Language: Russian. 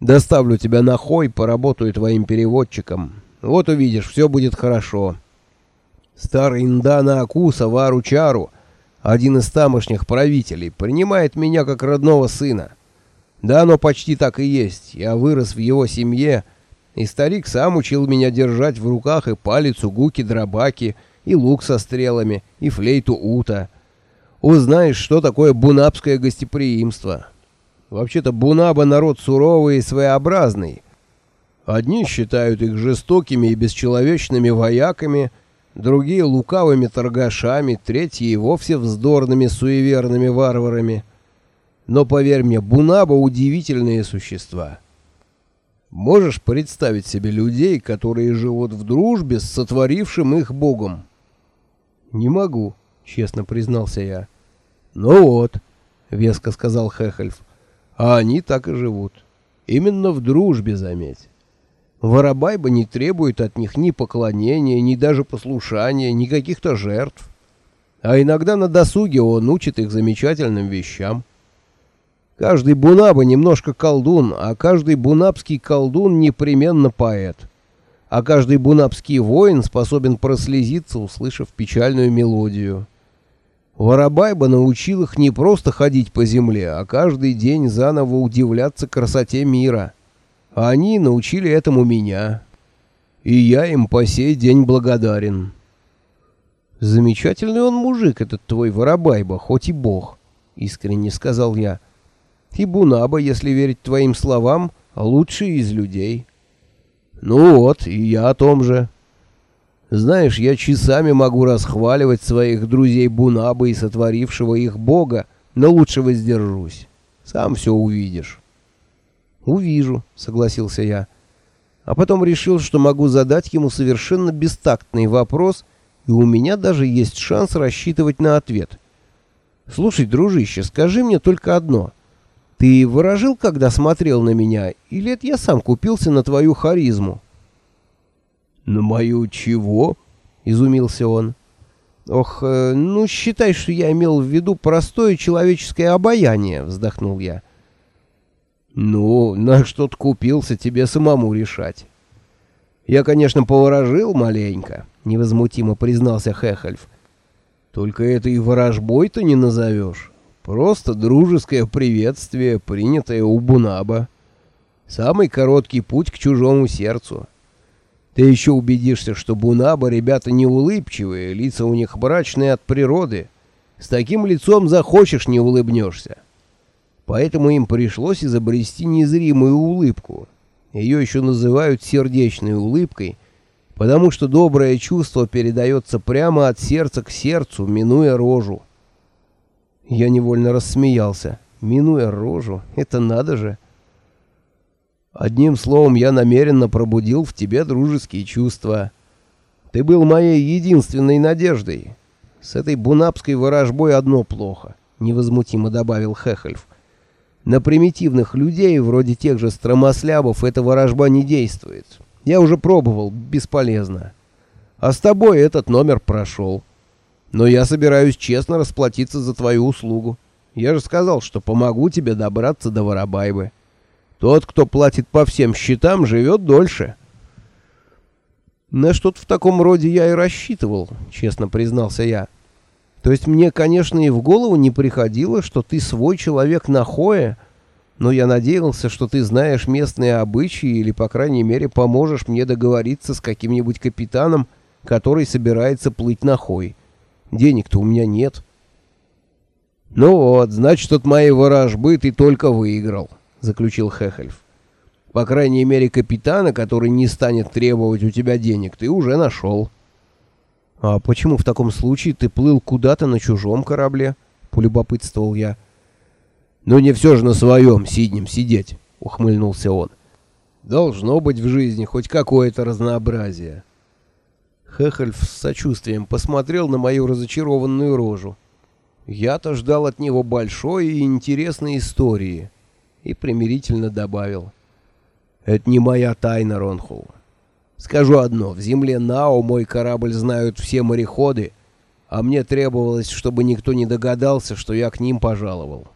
Доставлю тебя на Хой, поработаю твоим переводчиком. Вот увидишь, все будет хорошо. Старый Индана Акуса Вару Чару, один из тамошних правителей, принимает меня как родного сына. Да, оно почти так и есть. Я вырос в его семье, и старик сам учил меня держать в руках и палец гуки-дробаки, и лук со стрелами, и флейту ута. Узнаешь, что такое бунабское гостеприимство. Вообще-то бунаба народ суровый и своеобразный. Одни считают их жестокими и бесчеловечными вояками, другие — лукавыми торгашами, третьи и вовсе вздорными суеверными варварами. Но, поверь мне, бунаба — удивительные существа. Можешь представить себе людей, которые живут в дружбе с сотворившим их богом? «Не могу», — честно признался я. «Ну вот», — веско сказал Хехельф, — «а они так и живут. Именно в дружбе, заметь. Воробайба не требует от них ни поклонения, ни даже послушания, ни каких-то жертв. А иногда на досуге он учит их замечательным вещам. Каждый бунаба немножко колдун, а каждый бунабский колдун непременно поэт. А каждый бунабский воин способен прослезиться, услышав печальную мелодию. Воробайба научил их не просто ходить по земле, а каждый день заново удивляться красоте мира. А они научили этому меня. И я им по сей день благодарен. Замечательный он мужик, этот твой Воробайба, хоть и бог, искренне сказал я. И Бунаба, если верить твоим словам, лучший из людей. Ну вот, и я о том же. Знаешь, я часами могу расхваливать своих друзей Бунабы и сотворившего их бога, но лучше воздержусь. Сам все увидишь. Увижу, согласился я. А потом решил, что могу задать ему совершенно бестактный вопрос, и у меня даже есть шанс рассчитывать на ответ. Слушай, дружище, скажи мне только одно — ты выражил, когда смотрел на меня, или это я сам купился на твою харизму? На мою чего? изумился он. Ох, э, ну считай, что я имел в виду простое человеческое обаяние, вздохнул я. Ну, на что-то купился тебе самому решать. Я, конечно, поворожил маленько, невозмутимо признался Хехельф. Только это и ворожбой-то не назовешь. Просто дружеское приветствие, принятое у Бунаба. Самый короткий путь к чужому сердцу. Ты еще убедишься, что Бунаба ребята не улыбчивые, лица у них брачные от природы. С таким лицом захочешь, не улыбнешься. Поэтому им пришлось изобрести незримую улыбку. Ее еще называют сердечной улыбкой, потому что доброе чувство передается прямо от сердца к сердцу, минуя рожу. Я невольно рассмеялся. Минуя рожу, это надо же. Одним словом, я намеренно пробудил в тебе дружеские чувства. Ты был моей единственной надеждой. С этой бунапской ворожбой одно плохо, невозмутимо добавил Хехельф. На примитивных людей, вроде тех же стромослябов, эта ворожба не действует. Я уже пробовал, бесполезно. А с тобой этот номер прошел. Но я собираюсь честно расплатиться за твою услугу. Я же сказал, что помогу тебе добраться до Воробайбы. Тот, кто платит по всем счетам, живет дольше. На что-то в таком роде я и рассчитывал, честно признался я. То есть мне, конечно, и в голову не приходило, что ты свой человек на Хое, но я надеялся, что ты знаешь местные обычаи или, по крайней мере, поможешь мне договориться с каким-нибудь капитаном, который собирается плыть на Хой. Денег-то у меня нет. Ну вот, значит, от моей ворожбы ты только выиграл, заключил Хехельф. По крайней мере, капитана, который не станет требовать у тебя денег, ты уже нашел. А почему в таком случае ты плыл куда-то на чужом корабле? полюбопытствовал я. Ну не все же на своем сиднем сидеть, ухмыльнулся он. Должно быть в жизни хоть какое-то разнообразие. Хехельф с сочувствием посмотрел на мою разочарованную рожу. Я-то ждал от него большой и интересной истории. И примирительно добавил. Это не моя тайна, Ронхул. Скажу одно, в земле Нао мой корабль знают все мореходы, а мне требовалось, чтобы никто не догадался, что я к ним пожаловал.